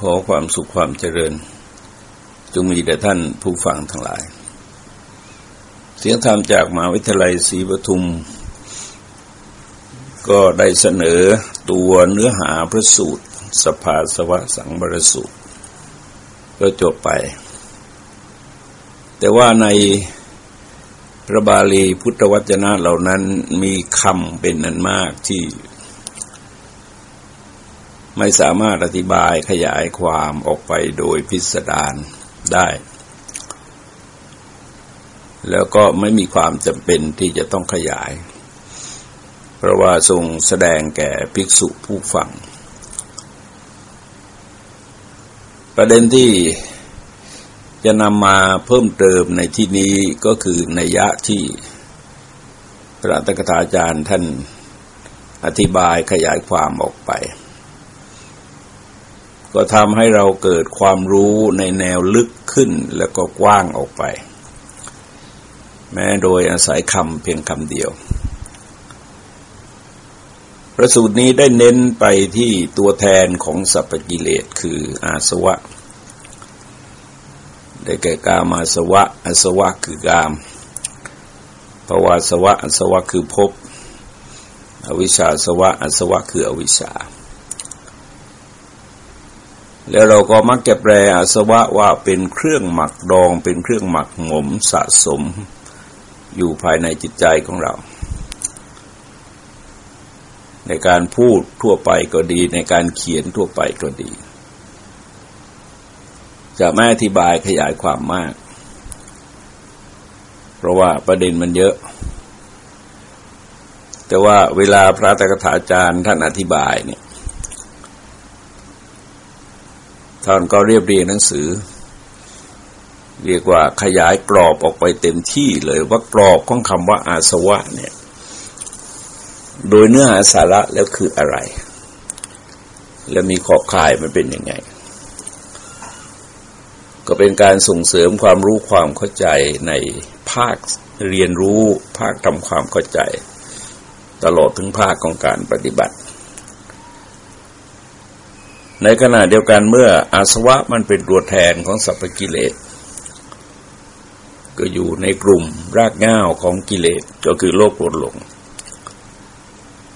ขอความสุขความเจริญ จงมีแด่ท่านผู้ฟังทั้งหลาย เสียงธรรมจากมหาวิทยาลัยศรีปทุม ก็ได้เสนอตัวเนื้อหาพระสูตร สภาสวะสังบรสูตร ก็จบไป แต่ว่าในพระบาลีพุทธวจนะเหล่านั้นมีคำเป็นนันมากที่ ไม่สามารถอธิบายขยายความออกไปโดยพิสดารได้ แล้วก็ไม่มีความจำเป็นที่จะต้องขยาย เพราะว่าทรงแสดงแก่ภิกษุผู้ฟัง ประเด็นที่จะนำมาเพิ่มเติมในที่นี้ก็คือในยะที่พระตกถาจารย์ท่านอธิบายขยายความออกไป ก็ทำให้เราเกิดความรู้ในแนวลึกขึ้นแล้วก็กว้างออกไป แม้โดยอาศัยคำเพียงคำเดียวประสูตรนี้ได้เน้นไปที่ตัวแทนของสัพพกิเลสคืออาสวะ ได้แก่กามาสวะอาสวะคือกามภวาสวะอาสวะคือภพอวิชชาสวะอาสวะคืออวิชชา แล้วเราก็มักจะแปลอาสวะว่าเป็นเครื่องหมักดอง เป็นเครื่องหมักหมมสะสมอยู่ภายในจิตใจของเรา ในการพูดทั่วไปก็ดี ในการเขียนทั่วไปก็ดี จะไม่อธิบายขยายความมาก เพราะว่าประเด็นมันเยอะ แต่ว่าเวลาพระตถาจารย์ท่านอธิบายเนี่ย ท่านก็เรียบเรียงหนังสือ เรียกว่าขยายกรอบออกไปเต็มที่เลยว่ากรอบของคำว่าอาสวะเนี่ย โดยเนื้อหาสาระแล้วคืออะไร และมีขอบข่ายมันเป็นยังไง ก็เป็นการส่งเสริมความรู้ความเข้าใจในภาคเรียนรู้ภาคทำความเข้าใจ ตลอดถึงภาคของการปฏิบัติ ในขณะเดียวกันเมื่ออาสวะมันเป็นตัวแทนของสัพพกิเลส ก็อยู่ในกลุ่มรากง่าวของกิเลสก็คือโลภโกรธหลง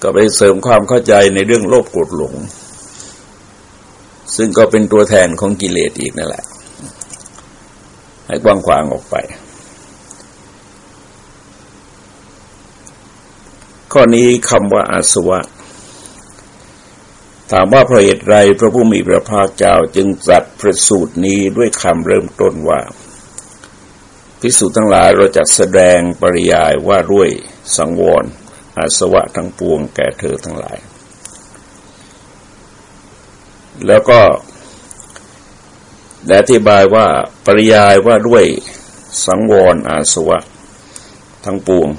ก็ไปเสริมความเข้าใจในเรื่องโลภโกรธหลง ซึ่งก็เป็นตัวแทนของกิเลสอีกนั่นแหละ ให้กว้างขวางออกไป ข้อนี้คำว่าอาสวะ ถามว่าเพราะเหตุไรพระผู้มีพระภาคเจ้าจึงจัดประสูตรนี้ด้วยคำเริ่มต้นว่าพิสูจน์ทั้งหลายเราจะแสดงปริยายว่าด้วยสังวรอาสวะทั้งปวงแก่เธอทั้งหลาย แล้วก็ได้อธิบายว่าปริยายว่าด้วยสังวรอาสวะทั้งปวง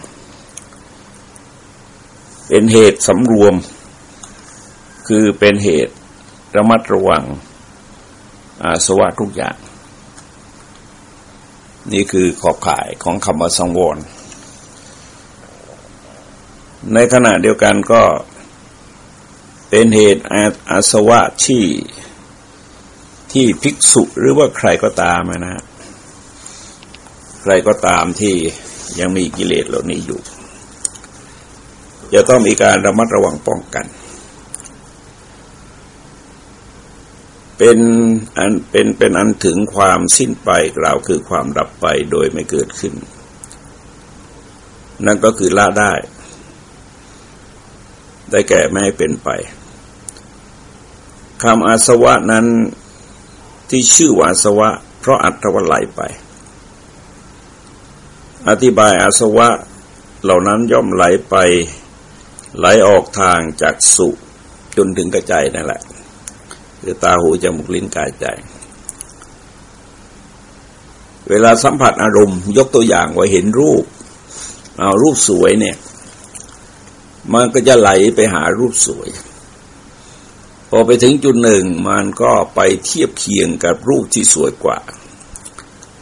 เป็นเหตุสำรวม คือเป็นเหตุระมัดระวังอาสวะทุกอย่าง นี่คือขอบข่ายของคำว่าสังวร ในขณะเดียวกันก็เป็นเหตุอาสวะที่ที่ภิกษุหรือว่าใครก็ตามนะ ใครก็ตามที่ยังมีกิเลสเหล่านี้อยู่ จะต้องมีการระมัดระวังป้องกัน เป็นอันเป็นเป็นอันถึงความสิ้นไปกล่าวคือความดับไปโดยไม่เกิดขึ้น นั่นก็คือละได้ ได้แก่ไม่ให้เป็นไปคำอาสวะนั้นที่ชื่อว่าอาสวะ เพราะอัตวไหลไป อธิบายอาสวะเหล่านั้นย่อมไหลไป ไหลออกทางจากสุจนถึงกระใจนั่นแหละ คือตาหูจมูกลิ้นกายใจ เวลาสัมผัสอารมณ์ ยกตัวอย่างว่าเห็นรูปเอารูปสวยเนี่ย มันก็จะไหลไปหารูปสวย พอไปถึงจุดหนึ่ง มันก็ไปเทียบเคียงกับรูปที่สวยกว่า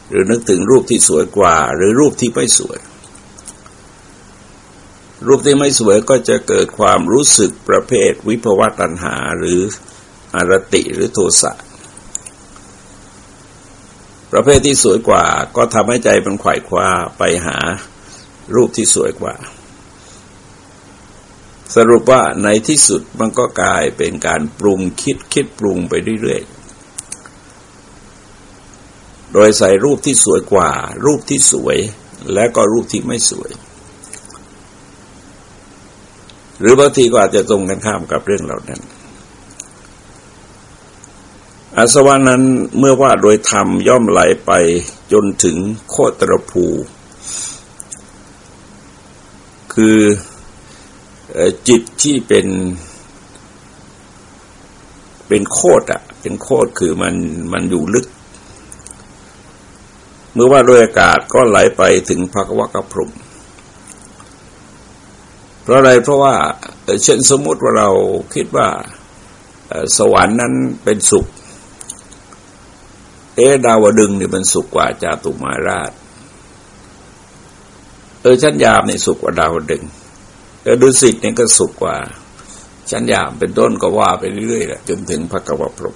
หรือนึกถึงรูปที่สวยกว่า หรือรูปที่ไม่สวย รูปที่ไม่สวยก็จะเกิดความรู้สึกประเภทวิภวตัณหาหรือ อารติหรือโทสะประเภทที่สวยกว่า ก็ทำให้ใจมันขวายคว้าไปหารูปที่สวยกว่า สรุปว่าในที่สุดมันก็กลายเป็นการปรุงคิดคิดปรุงไปเรื่อยๆ โดยใส่รูปที่สวยกว่า รูปที่สวย และก็รูปที่ไม่สวย หรือบางทีก็อาจจะตรงกันข้ามกับเรื่องเหล่านั้น อาสวะนั้นเมื่อว่าโดยธรรมย่อมไหลไปจนถึงโคตรภู คือจิตที่เป็น เป็นโคตรอะเป็นโคตรคือมันมันอยู่ลึก เมื่อว่าโดยอากาศก็ไหลไปถึงภควะกพรมเพราะอะไรเพราะว่าเช่นสมมติว่าเราคิดว่าสวรรค์นั้นเป็นสุข เอ๊ดาวดึงเนี่ยมันสุกกว่าจาตุมาราช เออชั้นยามนี่ยสุกกว่าดาวดึงเออดุสิตนี่ยก็สุกกว่า ชั้นยามเป็นต้นก็ว่าไปเรื่อยๆจนถึงพระกวพรม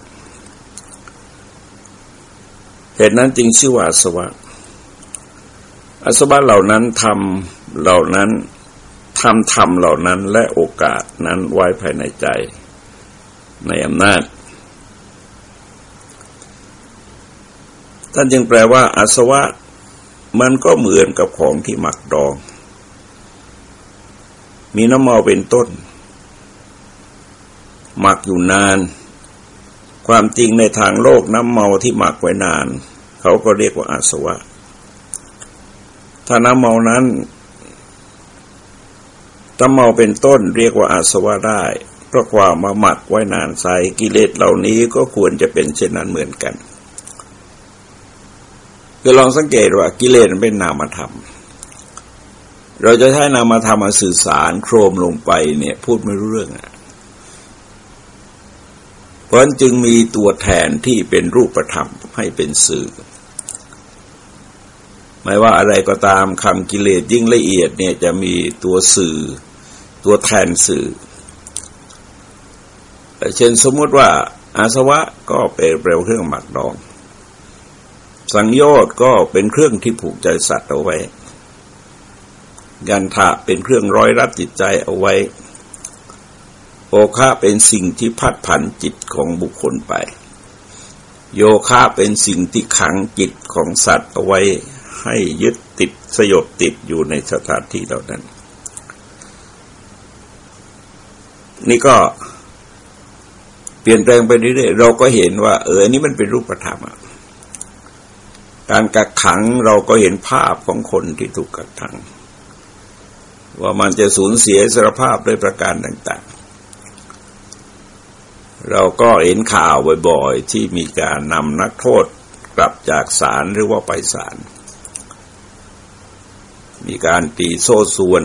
เหตุนั้นจึงชื่อว่าสวะอสวะเหล่านั้นทำเหล่านั้นทำทำเหล่านั้นและโอกาสนั้นไว้ภายในใจ ในอำนาจ ท่านจึงแปลว่าอาสวะ มันก็เหมือนกับของที่หมักดอง มีน้ำเมาเป็นต้น หมักอยู่นาน ความจริงในทางโลกน้ำเมาที่หมักไว้นาน เขาก็เรียกว่าอาสวะ ถ้าน้ำเมานั้นน้ำเมาเป็นต้นเรียกว่าอาสวะได้เพราะความมาหมักไว้นานใสกิเลสเหล่านี้ก็ควรจะเป็นเช่นนั้นเหมือนกัน คือลองสังเกตว่ากิเลสมันเป็นนามธรรม เราจะใช้นามธรรมมาสื่อสารโครมลงไปเนี่ย พูดไม่รู้เรื่องอะเพราะนั้นจึงมีตัวแทนที่เป็นรูปธรรมให้เป็นสื่อ ไม่ว่าอะไรก็ตามคำกิเลสยิ่งละเอียดเนี่ยจะมีตัวสื่อ ตัวแทนสื่อ เช่นสมมติว่าอาสวะก็เป็นเปลวเครื่องหมักดอง สังโยชน์ก็เป็นเครื่องที่ผูกใจสัตว์เอาไว้กันทะเป็นเครื่องร้อยรัดจิตใจเอาไว้ โอคะเป็นสิ่งที่พัดผันจิตของบุคคลไป โยคะเป็นสิ่งที่ขังจิตของสัตว์เอาไว้ให้ยึดติดสยบติดอยู่ในสถานที่เหล่านั้น นี่ก็เปลี่ยนแปลงไปเรื่อยๆเราก็เห็นว่า เออนี่มันเป็นรูปธรรมอะ การกักขังเราก็เห็นภาพของคนที่ถูกกักขัง ว่ามันจะสูญเสียสรภาพด้วยประการต่าง ๆ เราก็เห็นข่าวบ่อยๆ ที่มีการนำนักโทษกลับจากศาลหรือว่าไปศาลมีการตีโซ่ส่วน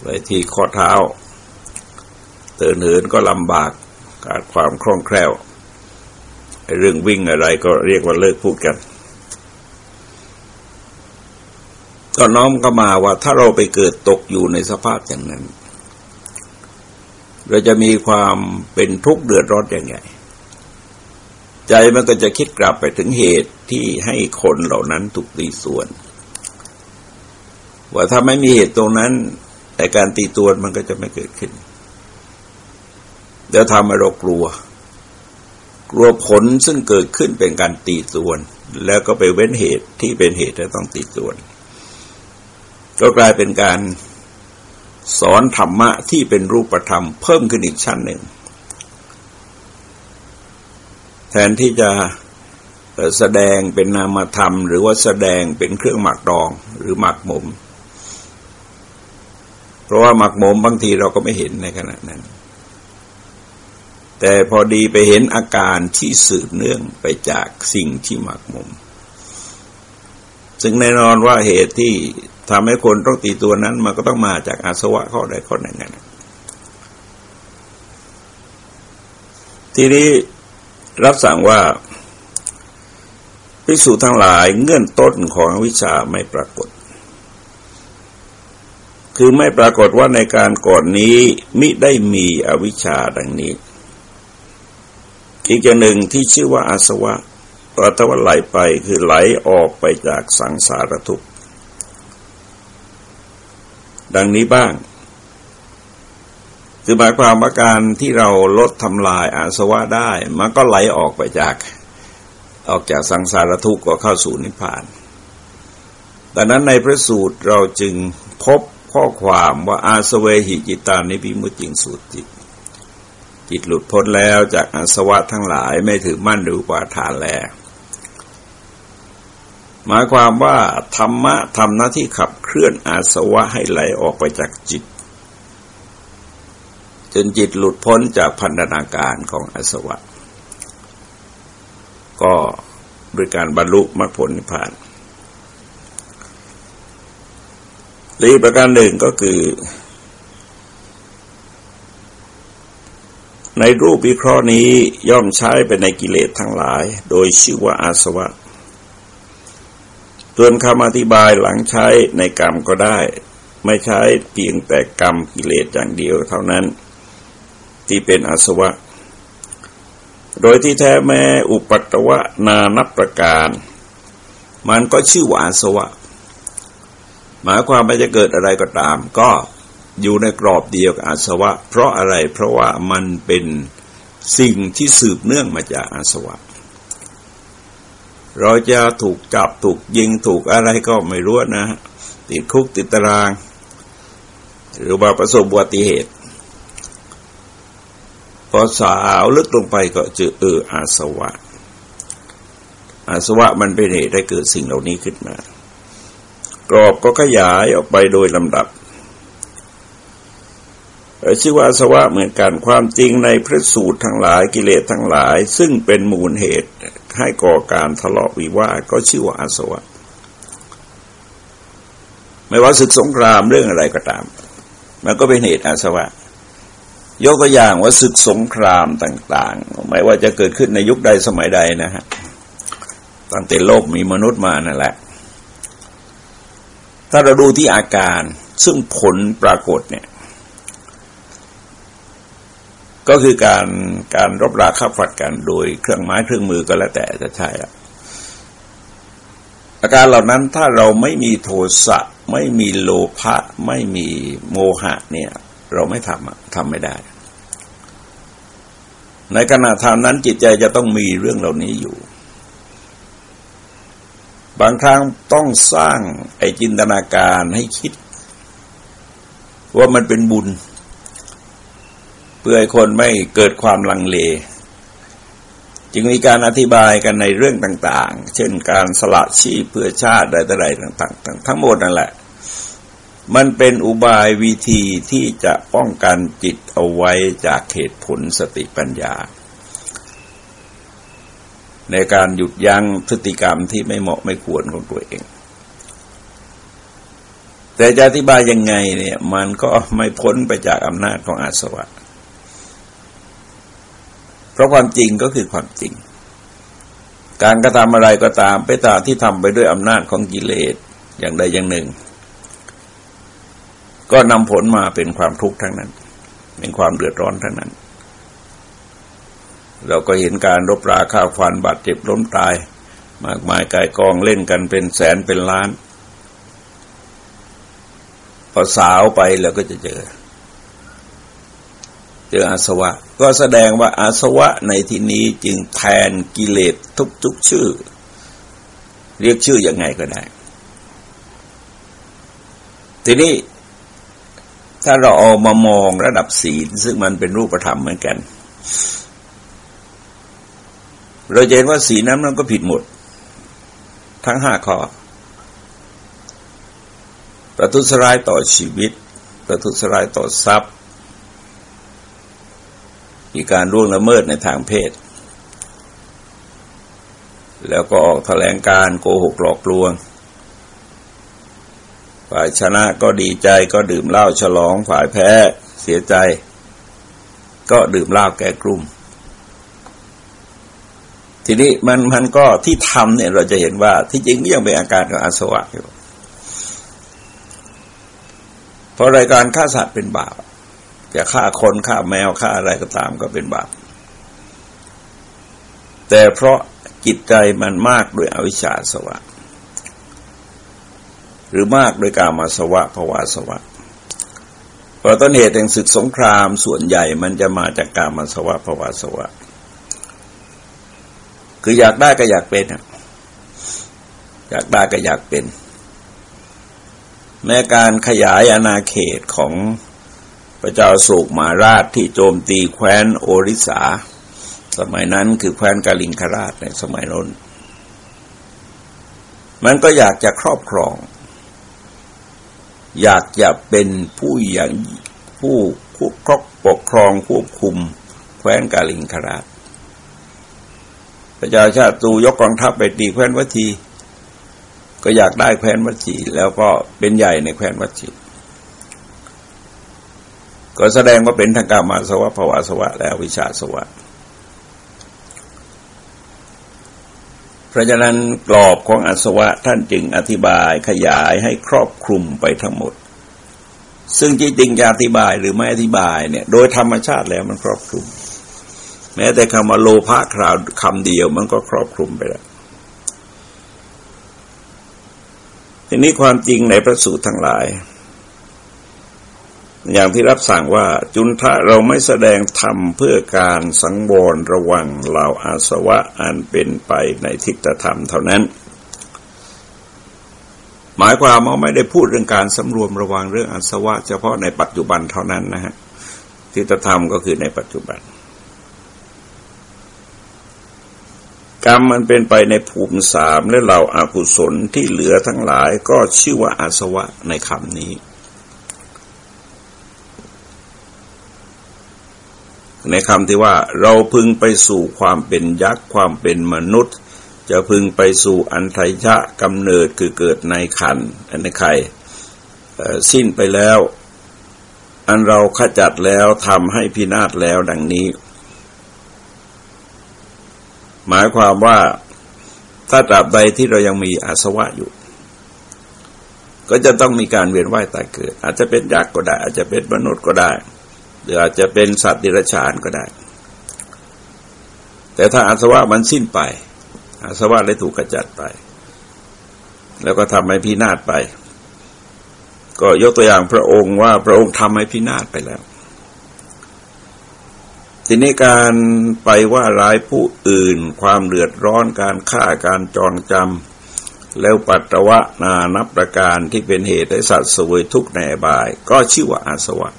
ไว้ที่ข้อเท้าเตือนเหินก็ลำบากการความคล่องแคล่วเรื่องวิ่งอะไรก็เรียกว่าเลิกพูดกัน ก็น้อมก็มาว่าถ้าเราไปเกิดตกอยู่ในสภาพอย่างนั้น เราจะมีความเป็นทุกข์เดือดร้อนอย่างไงใจมันก็จะคิดกลับไปถึงเหตุที่ให้คนเหล่านั้นถูกตีส่วน ว่าถ้าไม่มีเหตุตรงนั้นแต่การตีตัวมันก็จะไม่เกิดขึ้น เดี๋ยวทำให้เรากลัว กลัวผลซึ่งเกิดขึ้นเป็นการตีส่วน แล้วก็ไปเว้นเหตุที่เป็นเหตุที่ต้องตีส่วน ก็กลายเป็นการสอนธรรมะที่เป็นรูปธรรม เพิ่มขึ้นอีกชั้นหนึ่ง แทนที่จะแสดงเป็นนามธรรม หรือว่าแสดงเป็นเครื่องหมักดองหรือหมักหมม เพราะว่าหมักหมมบางทีเราก็ไม่เห็นในขณะนั้น แต่พอดีไปเห็นอาการที่สืบเนื่องไปจากสิ่งที่หมักหมม ซึ่งแน่นอนว่าเหตุที่ ทำให้คนต้องตีตัวนั้น มันก็ต้องมาจากอาสวะข้อใดข้อหนึ่งนั่นทีนี้รับสั่งว่าภิกษุทั้งหลายเงื่อนต้นของวิชาไม่ปรากฏ คือไม่ปรากฏว่าในการก่อนนี้มิได้มีอวิชชาดังนี้ อีกอย่างหนึ่งที่ชื่อว่าอาสวะปัตวัไหลไปคือไหลออกไปจากสังสารทุกข์ ดังนี้บ้างคือหมายความว่าการที่เราลดทำลายอาสวะได้ มันก็ไหลออกไปจากออกจากสังสารทุกข์ก็เข้าสู่นิพพานดังนั้นในพระสูตรเราจึงพบข้อความว่าอาสเวหิจิตานิพิมุจิงสูตรจิต จิตหลุดพ้นแล้วจากอาสวะทั้งหลายไม่ถือมั่นหรือว่าฐานแล้ว หมายความว่าธรรมะทำหน้าที่ขับเคลื่อนอาสวะให้ไหลออกไปจากจิต จนจิตหลุดพ้นจากพันธนาการของอาสวะ ก็โดยการบรรลุมรรคผลนิพพานอีกประการหนึ่งก็คือ ในรูปวิเคราะห์นี้ย่อมใช้ไปในกิเลสทั้งหลาย โดยชื่อว่าอาสวะ ส่วนคำอธิบายหลังใช้ในกรรมก็ได้ ไม่ใช้เพียงแต่กรรมกิเลสอย่างเดียวเท่านั้น ที่เป็นอาสวะ โดยที่แท้แม้อุปัตวะนานับประการ มันก็ชื่อว่าอาสวะ หมายความว่าจะเกิดอะไรก็ตาม ก็อยู่ในกรอบเดียวกับอาสวะ เพราะอะไรเพราะว่ามันเป็นสิ่งที่สืบเนื่องมาจากอาสวะ เราจะถูกจับถูกยิงถูกอะไรก็ไม่รู้นะ ติดคุกติดตาราง หรือว่าประสบอุบัติเหตุ พอสาวลึกลงไปก็เจอเอออาสวะ อาสวะมันเป็นเหตุให้เกิดสิ่งเหล่านี้ขึ้นมา กรอบก็ขยายออกไปโดยลำดับชื่อว่าสวะเหมือนกันความจริงในพระสูตรทั้งหลายกิเลสทั้งหลาย ซึ่งเป็นมูลเหตุ ให้ก่อการทะเลาะวิวาทก็ชื่อว่าอาสวะ ไม่ว่าศึกสงครามเรื่องอะไรก็ตาม มันก็เป็นเหตุอาสวะ ยกตัวอย่างว่าศึกสงครามต่าง ๆ ไม่ว่าจะเกิดขึ้นในยุคใดสมัยใดนะฮะตั้งแต่โลกมีมนุษย์มานั่นแหละ ถ้าเราดูที่อาการซึ่งผลปรากฏเนี่ย ก็คือการการรบราฆ่าฟัดกันโดยเครื่องไม้เครื่องมือก็แล้วแต่จะใช่ละอาการเหล่านั้นถ้าเราไม่มีโทสะไม่มีโลภะไม่มีโมหะเนี่ย เราไม่ทำทำไม่ได้ ในขณะทำนั้นจิตใจจะต้องมีเรื่องเหล่านี้อยู่ บางครั้งต้องสร้างไอ้จินตนาการให้คิด ว่ามันเป็นบุญ พื่อให้คนไม่เกิดความลังเล จึงมีการอธิบายกันในเรื่องต่าง ๆ เช่นการสละชีพเพื่อชาติใดๆต่างๆ ทั้งหมดนั่นแหละ มันเป็นอุบายวิธีที่จะป้องกันจิตเอาไว้จากเหตุผลสติปัญญา ในการหยุดยั้งพฤติกรรมที่ไม่เหมาะไม่ควรของตัวเองแต่จะอธิบายยังไงเนี่ยมันก็ไม่พ้นไปจากอำนาจของอาสวะ เพราะความจริงก็คือความจริง การกระทำอะไรก็ตามไปตามที่ทำไปด้วยอำนาจของกิเลสอย่างใดอย่างหนึ่ง ก็นำผลมาเป็นความทุกข์ทั้งนั้น เป็นความเดือดร้อนทั้งนั้น เราก็เห็นการรบราฆ่าฟันบาดเจ็บล้มตาย มากมายกายกองเล่นกันเป็นแสนเป็นล้านพอสาวไปเราก็จะเจอ เจออาสวะ ก็แสดงว่าอาสวะในที่นี้จึงแทนกิเลสทุกๆชื่อ เรียกชื่ออยังไงก็ได้ ทีนี้ถ้าเราเอามามองระดับศีลซึ่งมันเป็นรูปธรรมเหมือนกัน เราเห็นว่าสีนั้นมันก็ผิดหมด ทั้งห้าข้อ ประทุษร้ายต่อชีวิต ประทุษร้ายต่อทรัพย์ มีการร่วงละเมิดในทางเพศ แล้วก็ออกแถลงการโกหกหลอกลวง ฝ่ายชนะก็ดีใจก็ดื่มเหล้าฉลอง ฝ่ายแพ้เสียใจ ก็ดื่มเหล้าแก้กลุ่ม ทีนี้มันมันก็ที่ทำเนี่ยเราจะเห็นว่าที่จริงยังเป็นอาการของอาสวะอยู่เพราะรายการฆ่าสัตว์เป็นบาป จะฆ่าคนฆ่าแมวฆ่าอะไรก็ตามก็เป็นบาป แต่เพราะจิตใจมันมากโดยอวิชชาสวะ หรือมากโดยกามาสวะภวาสวะเพราะต้นเหตุแห่งศึกสงครามส่วนใหญ่มันจะมาจากกามาสวะภวาสวะ คืออยากได้ก็อยากเป็นอยากได้ก็อยากเป็น แม้การขยายอาณาเขตของ พระเจ้าสุกมาราชที่โจมตีแคว้นโอริสา สมัยนั้นคือแคว้นกาลิงคราชในสมัยนั้นมันก็อยากจะครอบครอง อยากจะเป็นผู้อย่างผู้ผู้ครอบปกครองควบคุมแคว้นกาลิงคราชพระเจ้าชาติตูยกกองทัพไปตีแคว้นวัตีก็อยากได้แคว้นวัชีแล้วก็เป็นใหญ่ในแคว้นวัชี ก็แสดงว่าเป็นทางกามาสวะภวาสวะ และวิชาสวะ เพราะฉะนั้นกรอบของอสวะท่านจึงอธิบายขยายให้ครอบคลุมไปทั้งหมด ซึ่งจริงจะอธิบายหรือไม่อธิบายเนี่ย โดยธรรมชาติแล้วมันครอบคลุม แม้แต่คำว่าโลภะคราวคำเดียวมันก็ครอบคลุมไปแล้วทีนี้ความจริงในพระสูตรทั้งหลาย อย่างที่รับสั่งว่าจุนทะเราไม่แสดงธรรมเพื่อการสังวรระวังเหล่าอาสวะอันเป็นไปในทิฏฐธรรมเท่านั้น หมายความว่าไม่ได้พูดเรื่องการสำรวมระวังเรื่องอาสวะ เฉพาะในปัจจุบันเท่านั้นนะฮะทิฏฐธรรมก็คือในปัจจุบัน กรรมมันเป็นไปในภูมิสามและเราอากุศลที่เหลือทั้งหลายก็ชื่อว่าอาสวะในคำนี้ ในคำที่ว่าเราพึงไปสู่ความเป็นยักษ์ความเป็นมนุษย์ จะพึงไปสู่อันไทยะกำเนิดคือเกิดในขันอันในไข่สิ้นไปแล้ว อันเราขจัดแล้วทำให้พินาศแล้วดังนี้ หมายความว่าถ้าตราบใดที่เรายังมีอาสวะอยู่ ก็จะต้องมีการเวียนว่ายตายเกิด อาจจะเป็นยักษ์ก็ได้ อาจจะเป็นมนุษย์ก็ได้ หรืออาจจะเป็นสัตว์ดิรัจฉานก็ได้ แต่ถ้าอาสวะมันสิ้นไป อาสวะได้ถูกกระจัดไป แล้วก็ทำให้พินาศไป ก็ยกตัวอย่างพระองค์ว่าพระองค์ทำให้พินาศไปแล้ว ทีนี้การไปว่าร้ายผู้อื่น ความเดือดร้อนการฆ่าการจองจำแล้วปัตตวะนานับประการที่เป็นเหตุให้สัตว์สวยทุกข์ในบาย ก็ชื่อว่าอาสวะ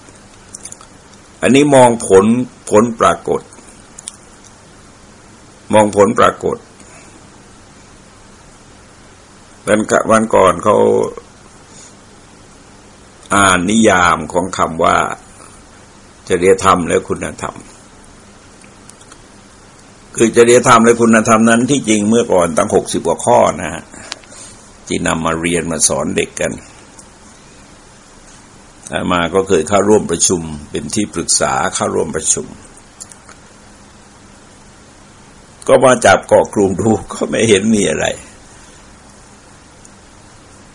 อันนี้มองผลผลปรากฏ มองผลปรากฏวันวันก่อนเขาอ่านนิยามของคำว่าจริยธรรมและคุณธรรม คือจริยธรรมและคุณธรรมนั้นที่จริงเมื่อก่อนตั้งหกสิบกว่าข้อนะฮะที่นำมาเรียนมาสอนเด็กกัน มาก็เคยเข้าร่วมประชุม เป็นที่ปรึกษาเข้าร่วมประชุม ก็มาจับเกาะกลุ่มดูก็ไม่เห็นมีอะไร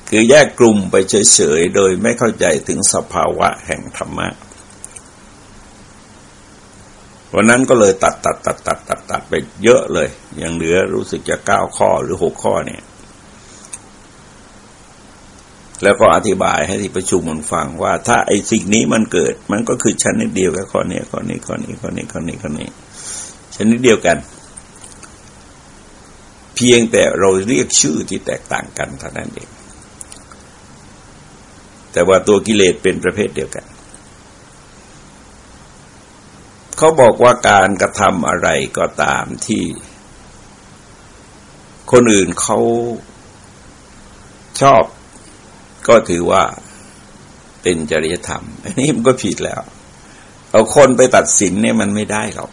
คือแยกกลุ่มไปเฉยๆ โดยไม่เข้าใจถึงสภาวะแห่งธรรมะวันนั้นก็เลยตัดตัดตัดตัดตัดตัดไปเยอะเลย ยังเหลือรู้สึกจะเก้าข้อหรือหกข้อเนี่ย แล้วก็อธิบายให้ที่ประชุมมันฟังว่า ถ้าไอ้สิ่งนี้มันเกิด มันก็คือชนิดเดียวกับข้อนี้ข้อนี้ข้อนี้ข้อนี้ข้อนี้ข้อนี้ชนิดเดียวกัน เพียงแต่เราเรียกชื่อที่แตกต่างกันเท่านั้นเองแต่ว่าตัวกิเลสเป็นประเภทเดียวกัน เขาบอกว่าการกระทำอะไรก็ตามที่ คนอื่นเขาชอบ ก็ถือว่าเป็นจริยธรรม อันนี้มันก็ผิดแล้ว เอาคนไปตัดสินเนี่ยมันไม่ได้หรอก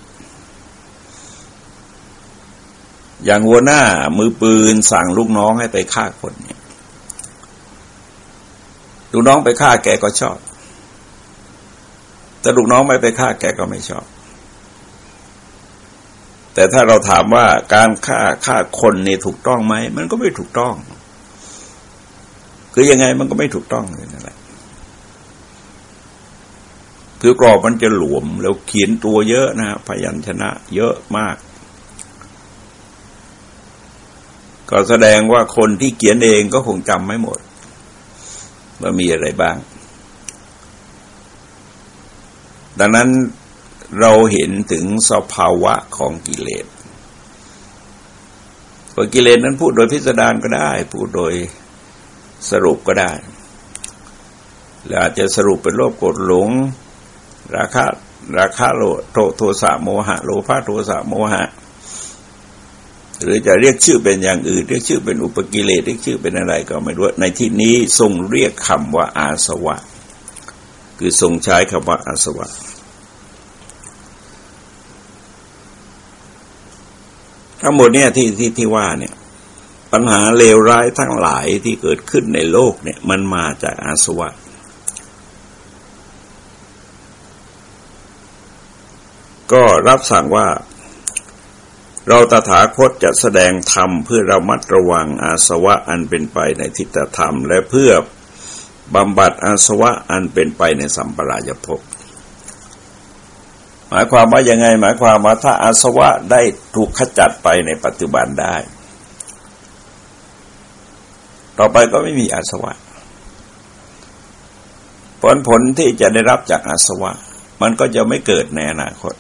อย่างหัวหน้ามือปืนสั่งลูกน้องให้ไปฆ่าคนเนี่ยลูกน้องไปฆ่าแกก็ชอบ แต่ลูกน้องไม่ไปฆ่าแกก็ไม่ชอบ แต่ถ้าเราถามว่าการฆ่าฆ่าคนเนี่ยถูกต้องไหม มันก็ไม่ถูกต้อง คือยังไงมันก็ไม่ถูกต้องเลยนั่นแหละคือกรอบมันจะหลวม แล้วเขียนตัวเยอะนะพยัญชนะ เยอะมาก ก็แสดงว่าคนที่เขียนเองก็คงจำไม่หมด ว่ามีอะไรบ้าง ดังนั้นเราเห็นถึงสภาวะของกิเลสว่ากิเลสนั้นพูดโดยพิสดารก็ได้ พูดโดย สรุปก็ได้หรืออาจจะสรุปเป็นโลภโกรธหลง ราคะราคะโลโทโทสะโมหะ โลภะโทสะโมหะ หรือจะเรียกชื่อเป็นอย่างอื่น เรียกชื่อเป็นอุปกิเลสเรียกชื่อเป็นอะไรก็ไม่รู้ในที่นี้ทรงเรียกคำว่าอาสวะ คือทรงใช้คำว่าอาสวะทั้งหมดเนี่ยที่ที่ที่ว่าเนี่ย ปัญหาเลวร้ายทั้งหลายที่เกิดขึ้นในโลกเนี่ย มันมาจากอาสวะ ก็รับสั่งว่า เราตถาคตจะแสดงธรรมเพื่อระมัดระวังอาสวะอันเป็นไปในทิฏฐธรรม และเพื่อบำบัดอาสวะอันเป็นไปในสัมปรายภพหมายความว่ายังไง หมายความว่าถ้าอาสวะได้ถูกขจัดไปในปัจจุบันได้ ต่อไปก็ไม่มีอาสวะผลผลที่จะได้รับจากอาสวะ มันก็จะไม่เกิดในอนาคต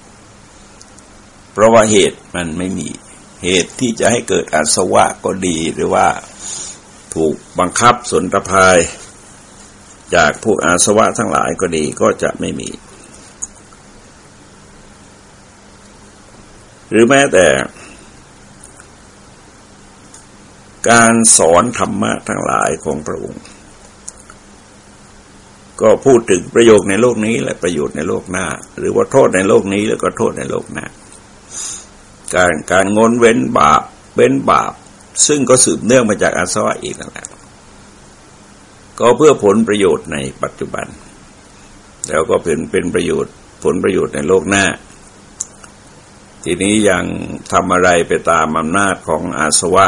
เพราะว่าเหตุมันไม่มีเหตุที่จะให้เกิดอาสวะก็ดีหรือว่าถูกบังคับสนตภาย จากพวกอาสวะทั้งหลายก็ดีก็จะไม่มี หรือแม้แต่ การสอนธรรมะทั้งหลายของพระองค์ ก็พูดถึงประโยชน์ในโลกนี้และประโยชน์ในโลกหน้า หรือว่าโทษในโลกนี้แล้วก็โทษในโลกหน้า การการงนเว้นบาปเว้นบาป ซึ่งก็สืบเนื่องมาจากอาสวะอีกนั่นแหละก็เพื่อผลประโยชน์ในปัจจุบัน แล้วก็เป็นเป็นประโยชน์ผลประโยชน์ในโลกหน้า ทีนี้ยังทำอะไรไปตามอำนาจของอาสวะ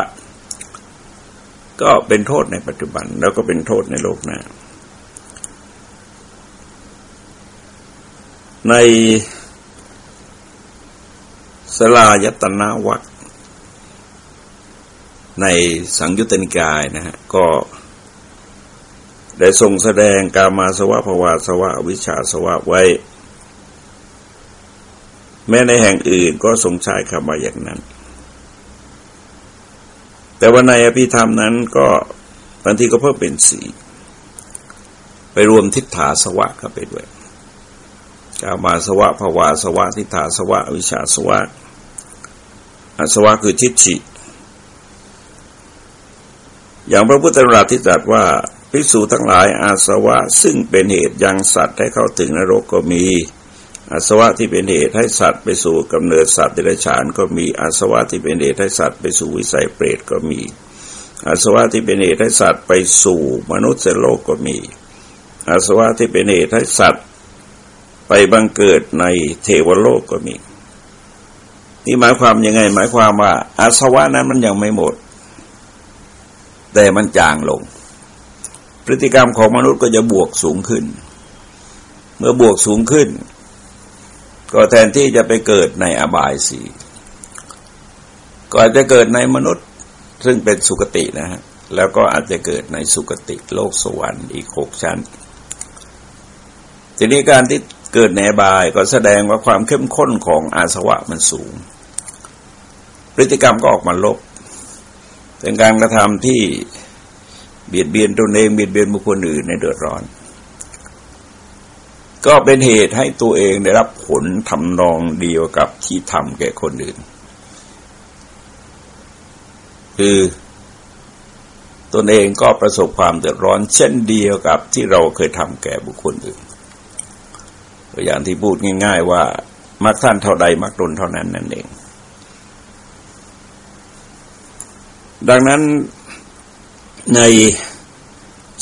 ก็เป็นโทษในปัจจุบัน แล้วก็เป็นโทษในโลกหน้า ในสลายตนาวัคในสังยุตติกายนะฮะก็ได้ทรงแสดงกามาสวะภวาสวะวิชาสวะไว้ แม้ในแห่งอื่นก็ทรงใช้คำว่าอย่างนั้น แต่ว่าในอภิธรรมนั้นก็บางทีก็เพิ่มเป็นสีไปรวมทิฏฐาสวะเข้าไปด้วยกามาสวะภาวาสวะ ทิฏฐาสวะ วิชาสวะอาสวะคือทิฏฐิอย่างพระพุทธราที่ตรัสว่าภิกษุทั้งหลายอาสวะ ซึ่งเป็นเหตุยังสัตว์ให้เข้าถึงนรกก็มี อาสวะที่เป็นเหตุให้สัตว์ไปสู่กำเนิดสัตว์เดรัจฉานก็มีอาสวะที่เป็นเหตุให้สัตว์ไปสู่วิสัยเปรตก็มี อาสวะที่เป็นเหตุให้สัตว์ไปสู่มนุษย์โลกก็มี อาสวะที่เป็นเหตุให้สัตว์ไปบังเกิดในเทวโลกก็มี นี่หมายความยังไง หมายความว่า อาสวะนั้นมันยังไม่หมด แต่มันจางลง พฤติกรรมของมนุษย์ก็จะบวกสูงขึ้น เมื่อบวกสูงขึ้น ก็แทนที่จะไปเกิดในอบายสีก็อาจจะเกิดในมนุษย์ซึ่งเป็นสุคตินะฮะแล้วก็อาจจะเกิดในสุคติโลกสวรรค์อีกหกชั้น ทีนี้การที่เกิดในอบายก็แสดงว่าความเข้มข้นของอาสวะมันสูง พฤติกรรมก็ออกมาลบเป็นการกระทำที่เบียดเบียนตนเองเบียดเบียนบุคคลอื่นในเดือดร้อน ก็เป็นเหตุให้ตัวเองได้รับผลทำนองเดียวกับที่ทำแก่คนอื่น คือตนเองก็ประสบความเดือดร้อน เช่นเดียวกับที่เราเคยทำแก่บุคคลอื่น ตัวอย่างที่พูดง่าย ๆ ว่ามักท่านเท่าใดมักตนเท่านั้นนั่นเอง ดังนั้นใน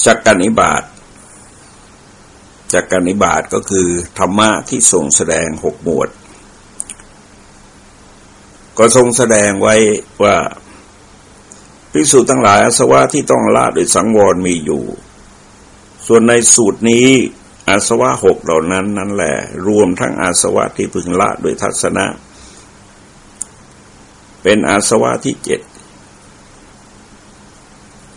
สักการนิบาต จากการนิบาตก็คือธรรมะที่ทรงแสดงหกหมวด ก็ทรงแสดงไว้ว่าภิกษุทั้งหลายอาสวะที่ต้องละโดยสังวรมีอยู่ ส่วนในสูตรนี้อาสวะหกเหล่านั้นนั่นแหละ รวมทั้งอาสวะที่พึงละโดยทัศนะ เป็นอาสวะที่เจ็ด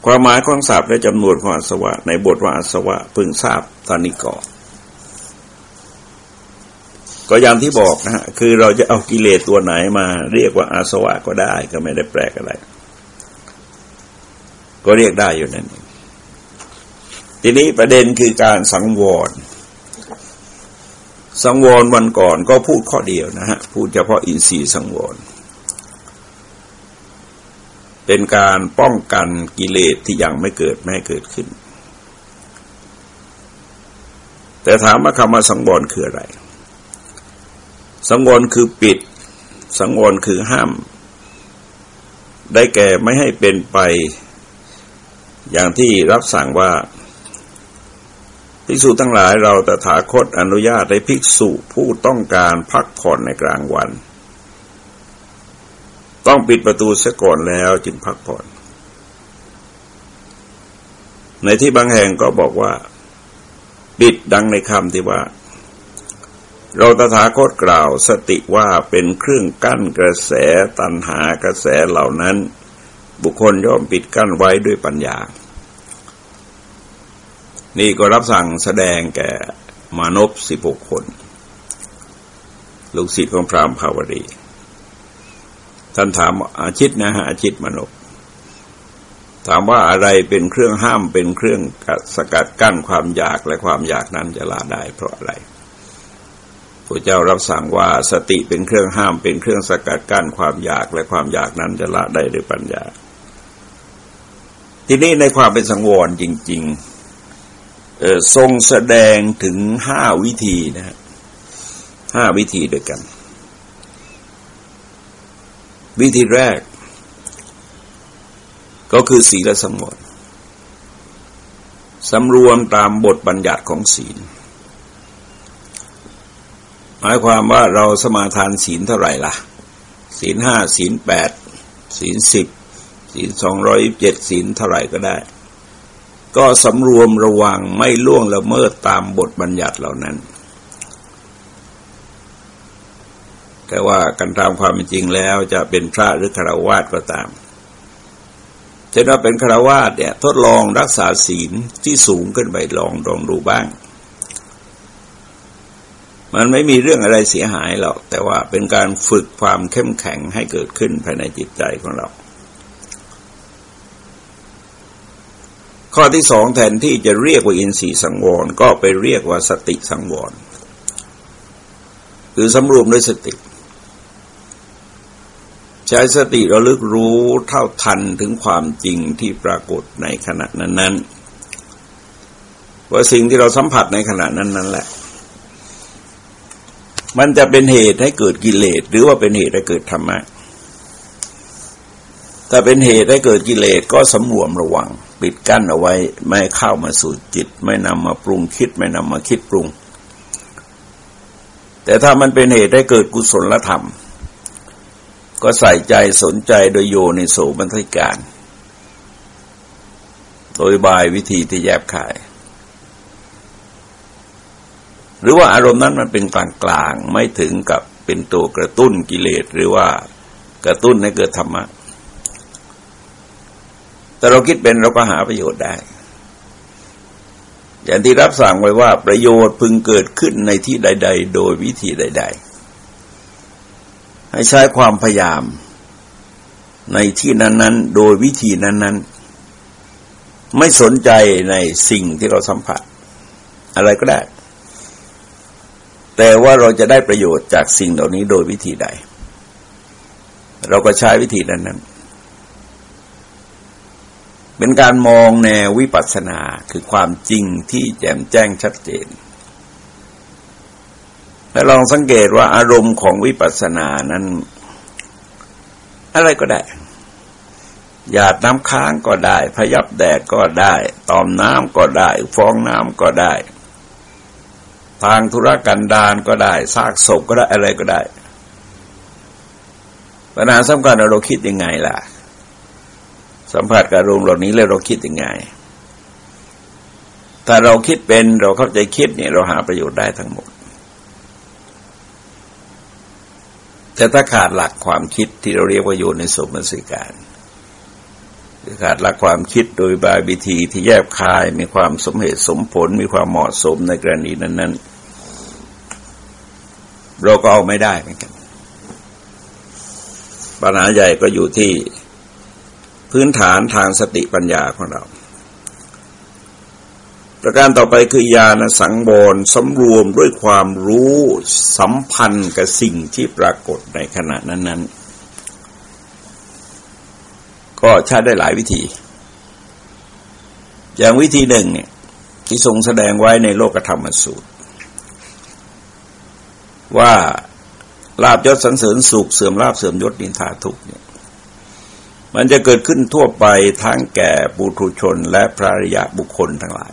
ความหมายของศัพท์และจำนวนของอาสวะ ในบทว่าอาสวะพึงทราบตอนนี้ก่อนก็อย่างที่บอกนะฮะคือเราจะเอากิเลสตัวไหนมาเรียกว่าอาสวะก็ได้ก็ไม่ได้แปลกอะไร ก็เรียกได้อยู่นั่นเองทีนี้ประเด็นคือการสังวร สังวรวันก่อนก็พูดข้อเดียวนะฮะพูดเฉพาะอินทรีย์สังวร เป็นการป้องกันกิเลสที่ยังไม่เกิดไม่ให้เกิดขึ้น แต่ถามว่าคำว่าสังวรคืออะไร สังวรคือปิด สังวรคือห้าม ได้แก่ไม่ให้เป็นไป อย่างที่รับสั่งว่าภิกษุทั้งหลายเราแต่ถาคตอนุญาตให้ภิกษุผู้ต้องการพักผ่อนในกลางวัน ต้องปิดประตูเสียก่อนแล้วจึงพักผ่อน ในที่บางแห่งก็บอกว่า ปิดดังในคำที่ว่า เราตถาคตกล่าวสติว่าเป็นเครื่องกั้นกระแสตันหากระแสเหล่านั้น บุคคลย่อมปิดกั้นไว้ด้วยปัญญา นี่ก็รับสั่งแสดงแก่มานพสิบหกคน ลูกศิษย์ของพรามภาวดี ท่านถามอาชิตนะฮะอาชิตมานพถามว่าอะไรเป็นเครื่องห้ามเป็นเครื่องสกัดกั้นความอยากและความอยากนั้นจะละได้เพราะอะไรพระเจ้ารับสั่งว่าสติเป็นเครื่องห้ามเป็นเครื่องสกัดกั้นความอยากและความอยากนั้นจะละได้ด้วยปัญญา ทีนี้ในความเป็นสังวรจริงๆทรงแสดงถึงห้าวิธีนะฮะห้าวิธีด้วยกัน วิธีแรก ก็คือศีลสมวรสำรวมตามบทบัญญัติของศีล หมายความว่าเราสมาทานศีลเท่าไหร่ล่ะ ศีลห้าศีลแปดศีลสิบศีลสองร้อยเจ็ดศีลเท่าไหร่ก็ได้ ก็สำรวมระวังไม่ล่วงละเมิดตามบทบัญญัติเหล่านั้น แต่ว่ากันตามความเป็นจริงแล้วจะเป็นพระหรือคารวาสก็ตามจะว่าเป็นคารวาสเนี่ยทดลองรักษาศีลที่สูงขึ้นไปลองลองดูบ้าง มันไม่มีเรื่องอะไรเสียหายหรอก แต่ว่าเป็นการฝึกความเข้มแข็งให้เกิดขึ้นภายในจิตใจของเรา ข้อที่สองแทนที่จะเรียกว่าอินทรีย์สังวรก็ไปเรียกว่าสติสังวรคือสำรวมด้วยสติใช้สติระลึกรู้เท่าทันถึงความจริงที่ปรากฏในขณะนั้นๆว่าสิ่งที่เราสัมผัสในขณะนั้นนั่นแหละ มันจะเป็นเหตุให้เกิดกิเลสหรือว่าเป็นเหตุให้เกิดธรรมะถ้าเป็นเหตุให้เกิดกิเลสก็สำรวมระวัง ปิดกั้นเอาไว้ ไม่เข้ามาสู่จิต ไม่นำมาปรุงคิด ไม่นำมาคิดปรุง แต่ถ้ามันเป็นเหตุให้เกิดกุศลธรรม ก็ใส่ใจสนใจโดยโยในโสบันทิการ โดยบายวิธีที่แยบขาย หรือว่าอารมณ์นั้นมันเป็นกลางกลางไม่ถึงกับเป็นตัวกระตุ้นกิเลสหรือว่ากระตุ้นให้เกิดธรรมะ แต่เราคิดเป็นเราก็หาประโยชน์ได้ อย่างที่รับสั่งไว้ว่าประโยชน์พึงเกิดขึ้นในที่ใด ๆ โดยวิธีใด ๆ ให้ใช้ความพยายามในที่นั้น ๆ โดยวิธีนั้น ๆ ไม่สนใจในสิ่งที่เราสัมผัส อะไรก็ได้ แต่ว่าเราจะได้ประโยชน์จากสิ่งเหล่านี้โดยวิธีใด เราก็ใช้วิธีนั้น ๆ เป็นการมองแนววิปัสสนาคือความจริงที่แจ่มแจ้งชัดเจน และลองสังเกตว่าอารมณ์ของวิปัสสนานั้น อะไรก็ได้ หยาดน้ำค้างก็ได้ พยับแดดก็ได้ ตอมน้ำก็ได้ ฟองน้ำก็ได้ ทางธุรกันดารก็ได้ซากศพก็ได้อะไรก็ได้ปัญหาสำคัญเราคิดยังไงล่ะ สัมผัสกับอารมณ์เหล่านี้แล้วเราคิดยังไงถ้าเราคิดเป็นเราเข้าใจคิดเนี่ยเราหาประโยชน์ได้ทั้งหมด แต่ถ้าขาดหลักความคิดที่เราเรียกว่าโยนในสมมติการขาดหลักความคิดโดยบายวิธีที่แยบคายมีความสมเหตุสมผล มีความเหมาะสมในกรณีนั้นๆ เราก็เอาไม่ได้เหมือนกันปัญหาใหญ่ก็อยู่ที่พื้นฐานทางสติปัญญาของเรา ประการต่อไปคือญาณสังวรสำรวมด้วยความรู้สัมพันธ์กับสิ่งที่ปรากฏในขณะนั้น ๆ ก็ใช้ได้หลายวิธี อย่างวิธีหนึ่งเนี่ยที่ทรงแสดงไว้ในโลกธรรมสูตร ว่าลาบยศสันเสริญสุขเสื่อมลาบเสื่อมยศนินทาทุกเนี่ยมันจะเกิดขึ้นทั่วไปทั้งแก่ปุถุชนและพระริยะบุคคลทั้งหลาย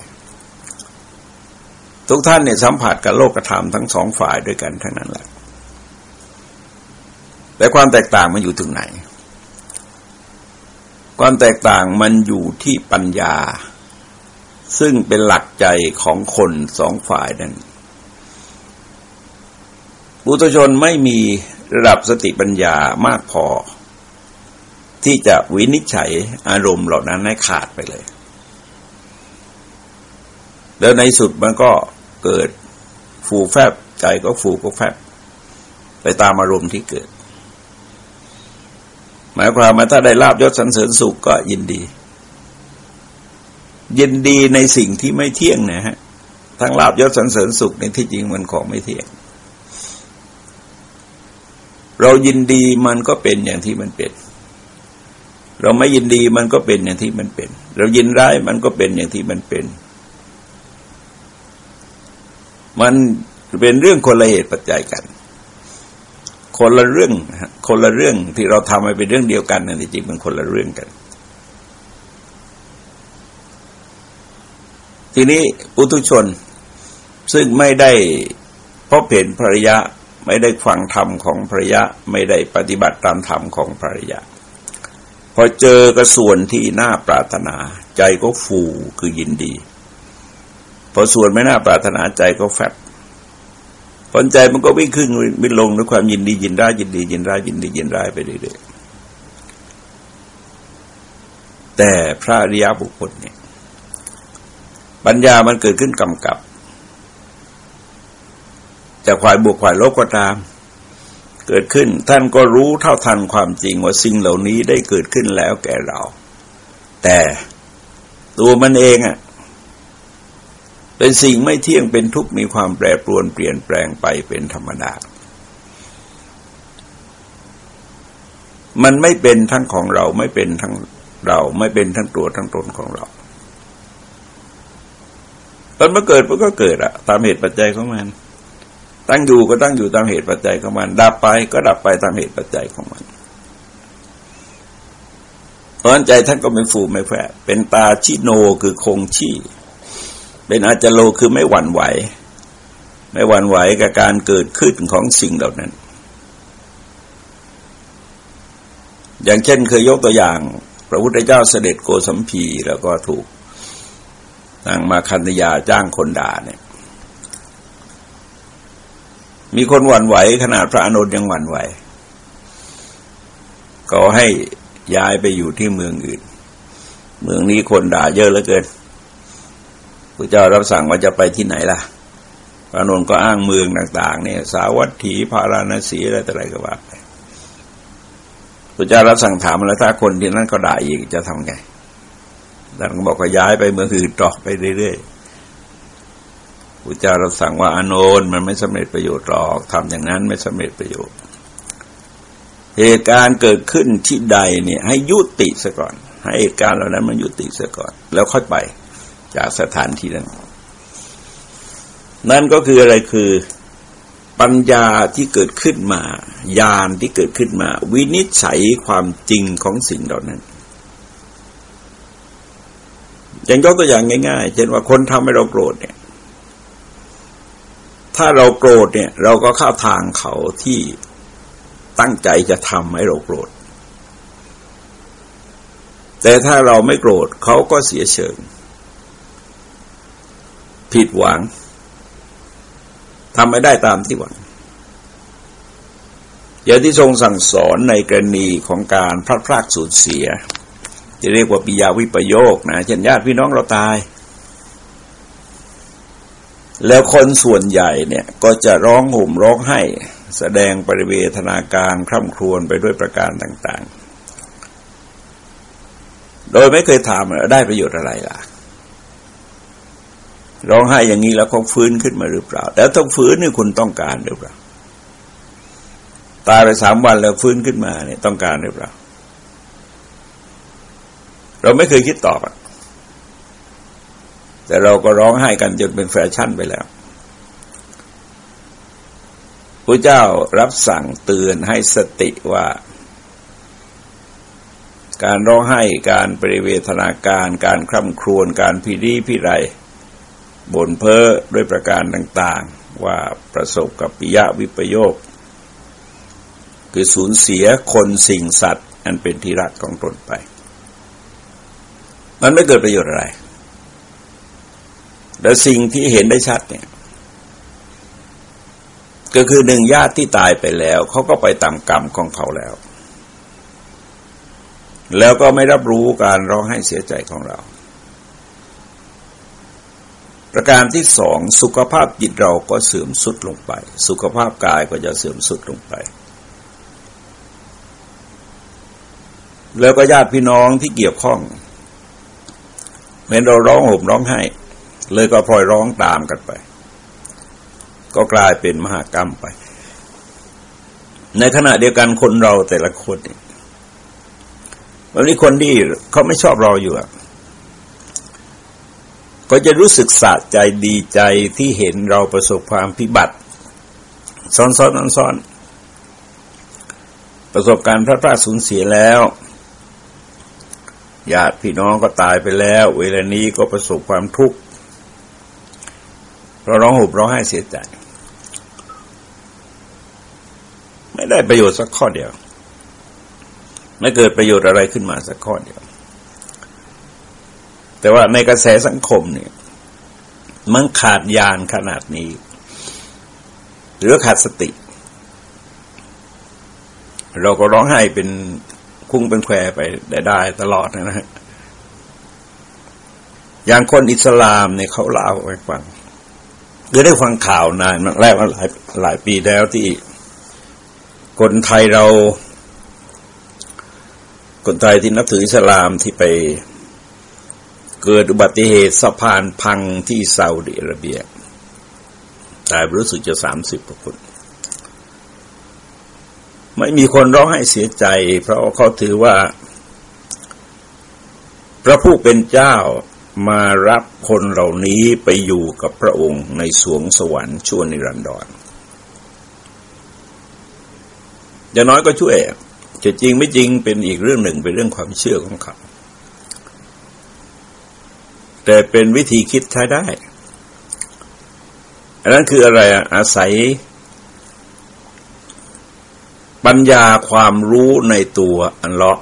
ทุกท่านเนี่ยสัมผัสกับโลกธรรมทั้งสองฝ่ายด้วยกันทั้งนั้นแหละ แต่ความแตกต่างมันอยู่ตรงไหน ความแตกต่างมันอยู่ที่ปัญญา ซึ่งเป็นหลักใจของคนสองฝ่ายนั้นบุตรชนไม่มีระดับสติปัญญามากพอ ที่จะวินิจฉัยอารมณ์เหล่านั้นให้ขาดไปเลย แล้วในสุดมันก็ เกิดฟูแฟบใจก็ฟูก็แฟบไปตามอารมณ์ที่เกิด หมายความว่าถ้าได้ลาบยศสันเสริญสุขก็ยินดี ยินดีในสิ่งที่ไม่เที่ยงนะฮะทั้งลาบยศสันเสริญสุขในที่จริงมันของไม่เที่ยง เรายินดีมันก็เป็นอย่างที่มันเป็น เราไม่ยินดีมันก็เป็นอย่างที่มันเป็น เรายินร้ายมันก็เป็นอย่างที่มันเป็น มันเป็นเรื่องคนละเหตุปัจจัยกัน คนละเรื่องคนละเรื่องที่เราทำให้เป็นเรื่องเดียวกันนั่นจริงมันคนละเรื่องกัน ทีนี้ปุถุชนซึ่งไม่ได้พบเห็นภรยาไม่ได้ฟังธรรมของภรยาไม่ได้ปฏิบัติตามธรรมของภรรยาพอเจอกระส่วนที่น่าปรารถนา ใจก็ฟูคือยินดี พอส่วนไม่น่าปรารถนาใจก็แฟบผลใจมันก็วิ่งขึ้นวิ่งลงด้วยความยินดียินร้ายยินดียินร้ายยินดียินร้ายไปเรื่อยๆแต่พระอริยบุคคลเนี่ย ปัญญามันเกิดขึ้นกำกับจะขวายบวกขวายลบก็ตาม เกิดขึ้นท่านก็รู้เท่าทันความจริงว่าสิ่งเหล่านี้ได้เกิดขึ้นแล้วแก่เรา แต่ตัวมันเองอะ่ะ เป็นสิ่งไม่เที่ยงเป็นทุกข์มีความแปรปรวนเปลี่ยนแปลงไปเป็นธรรมดา มันไม่เป็นทั้งของเราไม่เป็นทั้งเราไม่เป็นทั้งตัวทั้งตนของเราตอนมาเกิดมันก็เกิดอะตามเหตุปัจจัยของมัน ตั้งอยู่ก็ตั้งอยู่ตามเหตุปัจจัยของมัน ดับไปก็ดับไปตามเหตุปัจจัยของมันเพราะใจท่านก็ไม่ฟูไม่แฝเป็นตาชิโนคือคงชี่ เป็นอาจโลคือไม่หวั่นไหว ไม่หวั่นไหวกับการเกิดขึ้นของสิ่งเหล่านั้น อย่างเช่นเคยยกตัวอย่าง พระพุทธเจ้าเสด็จโกสัมพีแล้วก็ถูกนางมาคันธยาจ้างคนด่าเนี่ยมีคนหวั่นไหวขนาดพระอนุนยังหวั่นไหว ก็ให้ย้ายไปอยู่ที่เมืองอื่น เมืองนี้คนด่าเยอะเหลือเกิน พระเจ้ารับสั่งว่าจะไปที่ไหนล่ะพระนนก็อ้างเมืองต่าง ๆ เนี่ย สาวัตถีพาราณสีอะไรต่ออะไรก็ว่าไปพระเจ้ารับสั่งถามแล้วถ้าคนที่นั่นก็ด่าอีกจะทำไงท่านก็บอกว่าย้ายไปเมืองอื่นต่อไปเรื่อยๆพุทธเจ้าเราสั่งว่าอานนท์มันไม่สำเร็จประโยชน์หรอกทำอย่างนั้นไม่สำเร็จประโยชน์ เหตุการณ์เกิดขึ้นที่ใดเนี่ย ให้ยุติซะก่อน ให้เหตุการณ์เหล่านั้นมันยุติซะก่อน แล้วค่อยไป จากสถานที่นั้น นั่นก็คืออะไรคือปัญญาที่เกิดขึ้นมาญาณที่เกิดขึ้นมา วินิจฉัยความจริงของสิ่งเหล่านั้นอย่างยกตัวอย่างง่าย ๆ เช่นว่าคนทำให้เราโกรธเนี่ย ถ้าเราโกรธเนี่ย เราก็เข้าทางเขาที่ตั้งใจจะทำให้เราโกรธ แต่ถ้าเราไม่โกรธเขาก็เสียเชิง ผิดหวังทำไม่ได้ตามที่หวังอย่างที่ทรงสั่งสอนในกรณีของการพลาดพลาดสูญเสียจะเรียกว่าปิยาวิปโยคนะเช่นญาติพี่น้องเราตาย แล้วคนส่วนใหญ่เนี่ยก็จะร้องห่มร้องไห้ แสดงปริเวทนาการคร่ำครวญไปด้วยประการต่าง ๆ โดยไม่เคยถามได้ประโยชน์อะไรล่ะ ร้องไห้อย่างนี้แล้วเขาฟื้นขึ้นมาหรือเปล่า แล้วต้องฟื้นนี่คุณต้องการหรือเปล่า ตายไปสามวันแล้วฟื้นขึ้นมาเนี่ยต้องการหรือเปล่า เราไม่เคยคิดตอบอะแต่เราก็ร้องไห้กันจนเป็นแฟชั่นไปแล้วพระเจ้ารับสั่งเตือนให้สติว่า การร้องไห้การปริเวทนาการ การคร่ำครวญการพิรีพิไร บ่นเพ้อด้วยประการต่างๆ ว่าประสบกับปิยะวิปโยค คือสูญเสียคนสิ่งสัตว์ อันเป็นที่รักของตนไป มันไม่เกิดประโยชน์อะไร แต่สิ่งที่เห็นได้ชัดเนี่ย ก็คือหนึ่งญาติที่ตายไปแล้ว เขาก็ไปตามกรรมของเขาแล้ว แล้วก็ไม่รับรู้การร้องไห้เสียใจของเรา ประการที่สองสุขภาพจิตเราก็เสื่อมสุดลงไป สุขภาพกายก็จะเสื่อมสุดลงไป แล้วก็ญาติพี่น้องที่เกี่ยวข้องเมื่อเราร้องห่มร้องไห้ เลยก็พลอยร้องตามกันไป ก็กลายเป็นมหากรรมไป ในขณะเดียวกันคนเราแต่ละคนเนี่ยวันนี้คนที่เขาไม่ชอบเราอยู่ ก็จะรู้สึกสะใจดีใจที่เห็นเราประสบความพิบัติ ซ้อนซ้อนซ้อนประสบการณ์พระพระสูญเสียแล้วญาติพี่น้องก็ตายไปแล้ว เวลานี้ก็ประสบความทุกข์เราร้องห่มร้องไห้เสียใจ ไม่ได้ประโยชน์สักข้อเดียว ไม่เกิดประโยชน์อะไรขึ้นมาสักข้อเดียว แต่ว่าในกระแสสังคมเนี่ย มันขาดยานขนาดนี้ หรือขาดสติ เราก็ร้องไห้เป็นคุ้งเป็นแควไปได้ได้ตลอดนะฮะอย่างคนอิสลามเนี่ยเขาเล่าให้ฟังคือได้ฟังข่าวนานมาแล้วหลายหลายปีแล้วที่คนไทยเรา คนไทยที่นับถืออิสลามที่ไป เกิดอุบัติเหตุสะพานพังที่ซาอุดิอาระเบีย ตายรู้สึกจะสามสิบกว่าคน ไม่มีคนร้องไห้เสียใจ เพราะเขาถือว่า พระผู้เป็นเจ้ามารับคนเหล่านี้ไปอยู่กับพระองค์ในสวงสวรรค์ชั่วนิรันดรจะน้อยก็ช่วยจะจริงไม่จริงเป็นอีกเรื่องหนึ่งเป็นเรื่องความเชื่อของเขา แต่เป็นวิธีคิดใช้ได้ อันนั้นคืออะไรอะอาศัย ปัญญาความรู้ในตัวอันเลาะ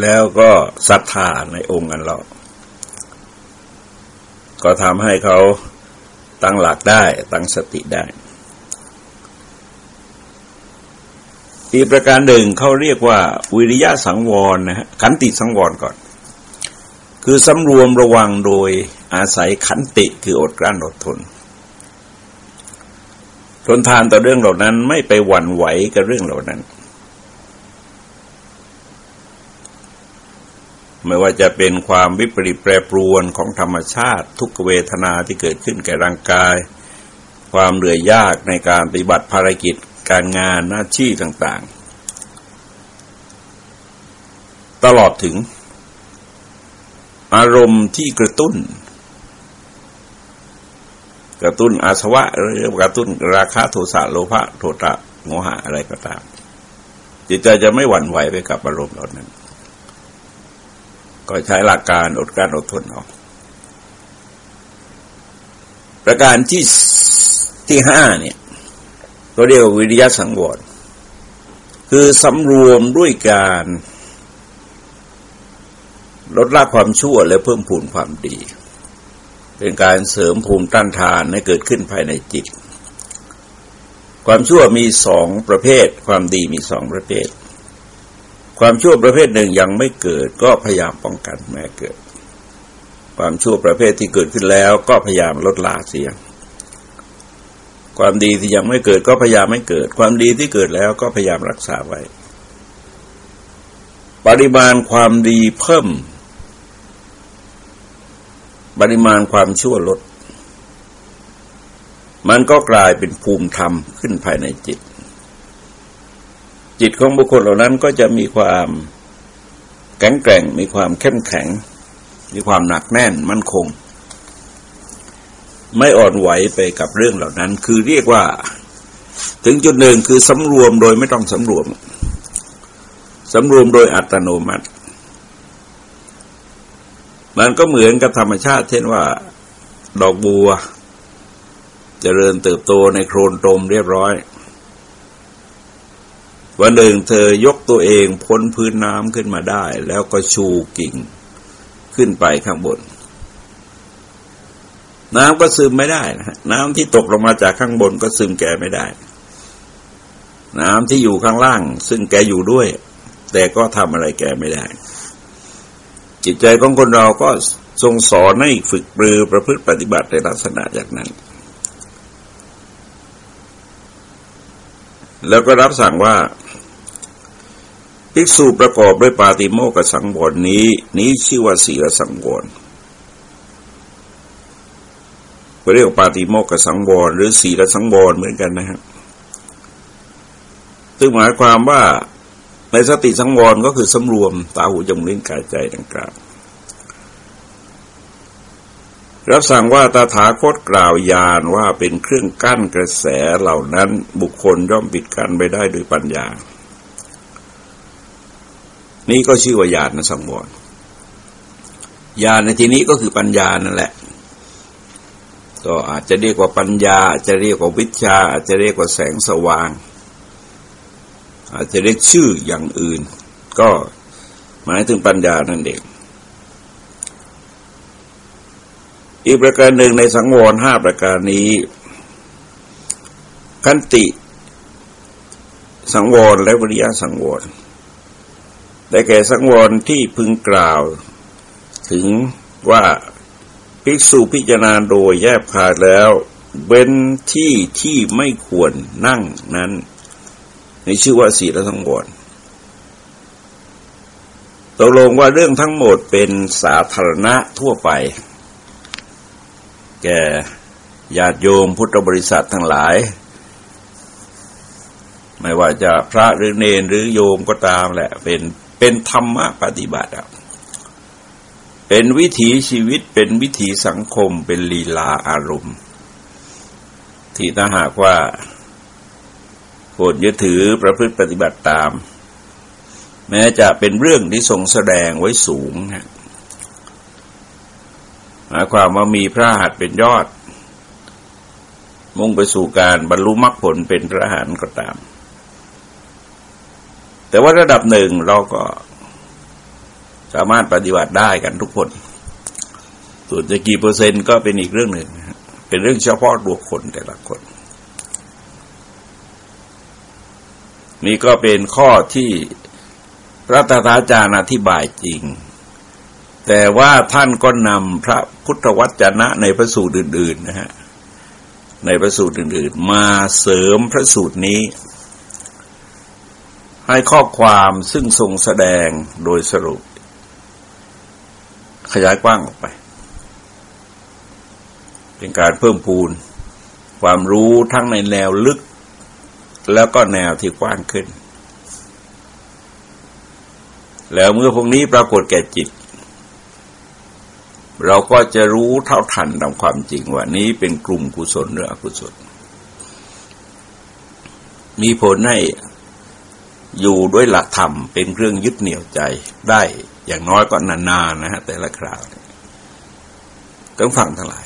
แล้วก็ศรัทธาในองค์อันเลาะก็ทำให้เขาตั้งหลักได้ตั้งสติได้อีกประการหนึ่งเขาเรียกว่า วิริยะสังวรนะฮะขันติสังวรก่อน คือสำรวมระวังโดยอาศัยขันติคืออดกลั้นอดทน ทนทานต่อเรื่องเหล่านั้นไม่ไปหวั่นไหวกับเรื่องเหล่านั้น ไม่ว่าจะเป็นความวิปริตแปรปรวนของธรรมชาติ ทุกเวทนาที่เกิดขึ้นแก่ร่างกาย ความเหนื่อยยากในการปฏิบัติภารกิจการงานหน้าที่ต่างๆ ตลอดถึง อารมณ์ที่กระตุ้น กระตุ้นอาสวะหรือกระตุ้นราคะโทสะโลภะโทตะโมหะอะไรก็ตามจิตใจจะไม่หวั่นไหวไปกับอารมณ์เหล่านั้น ก็ใช้หลักการอดการอดทนเอาประการที่ที่ห้าเนี่ยเราเรียกว่าวิริยะสังวรคือสำรวมด้วยการ ลดละความชั่วและเพิ่มพูนความดี เป็นการเสริมภูมิต้านทานให้เกิดขึ้นภายในจิต ความชั่วมีสองประเภท ความดีมีสองประเภท ความชั่วประเภทหนึ่งยังไม่เกิดก็พยายามป้องกันแม้เกิด ความชั่วประเภทที่เกิดขึ้นแล้วก็พยายามลดละเสียงความดีที่ยังไม่เกิดก็พยายามไม่เกิด ความดีที่เกิดแล้วก็พยายามรักษาไว้ ปริมาณความดีเพิ่ม ปริมาณความชั่วลด มันก็กลายเป็นภูมิธรรมขึ้นภายในจิต จิตของบุคคลเหล่านั้นก็จะมีความแข็งแกร่ง มีความเข้มแข็ง มีความหนักแน่นมั่นคง ไม่อ่อนไหวไปกับเรื่องเหล่านั้น คือเรียกว่า ถึงจุดหนึ่งคือสำรวมโดยไม่ต้องสำรวมสำรวมโดยอัตโนมัติ มันก็เหมือนกับธรรมชาติ เช่นว่า ดอกบัวจเจริญเติบโตในโครนตมเรียบร้อย วันหนึ่งเธอยกตัวเองพ้นพื้นน้ำขึ้นมาได้ แล้วก็ชูกิ่งขึ้นไปข้างบน น้ำก็ซึมไม่ได้นะน้ำที่ตกลงมาจากข้างบนก็ซึมแกไม่ได้ น้ำที่อยู่ข้างล่าง ซึ่งแกอยู่ด้วย แต่ก็ทำอะไรแกไม่ได้ จิตใจของคนเราก็ทรงสอนให้ฝึกปรือประพฤติปฏิบัติในลักษณะอย่างนั้น แล้วก็รับสั่งว่า ภิกษุประกอบด้วยปาติโมกสังวรนี้ นี้ชื่อว่าศีลสังวรเรียกปาติโมกสังวรหรือศีลสังวรเหมือนกันนะครับซึ่งหมายความว่า ในสติสังวรก็คือสำรวมตาหูจมูกลิ้นกายใจดังกล่าวรับสั่งว่าตาถาคตกล่าวยานว่าเป็นเครื่องกั้นกระแสเหล่านั้นบุคคลย่อมปิดกั้นไปได้โดยปัญญา นี่ก็ชื่อว่าญาณสังวรญาณในที่นี้ก็คือปัญญานั่นแหละ ก็อาจจะเรียกว่าปัญญาจจะเรียกว่าวิชาอาจจะเรียกว่าแสงสว่าง อาจจะเรียกชื่ออย่างอื่น ก็หมายถึงปัญญานั่นเองอีกประการหนึ่งในสังวรห้าประการนี้ คันติ สังวรและวิริยะสังวรแต่แก่สังวรที่พึงกล่าว ถึงว่าภิกษุพิจารณาโดยแยบขาดแล้วเว้นที่ที่ไม่ควรนั่งนั้น นชื่อว่าศีลทั้งหมดตกลงว่าเรื่องทั้งหมดเป็นสาธารณะทั่วไป แก่ญาติโยมพุทธบริษัททั้งหลาย ไม่ว่าจะพระหรือเนรหรือโยมก็ตามแหละ เป็นเป็นธรรมะปฏิบัติเป็นวิถีชีวิตเป็นวิถีสังคมเป็นลีลาอารมณ์ ที่ถ้าหากว่า โปรดยึดถือประพฤติปฏิบัติตาม แม้จะเป็นเรื่องที่ทรงแสดงไว้สูงนะหมายความว่ามีพระหัตเป็นยอด มุ่งไปสู่การบรรลุมรรคผลเป็นพระหันก็ตาม แต่ว่าระดับหนึ่งเราก็สามารถปฏิบัติได้กันทุกคนส่วนจะกี่เปอร์เซ็นต์ก็เป็นอีกเรื่องหนึ่ง เป็นเรื่องเฉพาะตัวคนแต่ละคน นี่ก็เป็นข้อที่พระตถาจารย์อธิบายจริง แต่ว่าท่านก็นำพระพุทธวจนะในพระสูตรอื่น ๆ นะฮะ ในพระสูตรอื่น ๆ มาเสริมพระสูตรนี้ ให้ข้อความซึ่งทรงแสดงโดยสรุป ขยายกว้างออกไป เป็นการเพิ่มพูนความรู้ทั้งในแนวลึก แล้วก็แนวที่กว้างขึ้น แล้วเมื่อพวกนี้ปรากฏแก่จิต เราก็จะรู้เท่าทันตามความจริงว่านี้เป็นกลุ่มกุศลหรืออกุศล มีผลให้อยู่ด้วยหลักธรรมเป็นเครื่องยึดเหนี่ยวใจได้อย่างน้อยก็นานๆนะฮะแต่ละคราวต้องฟังทั้งหลาย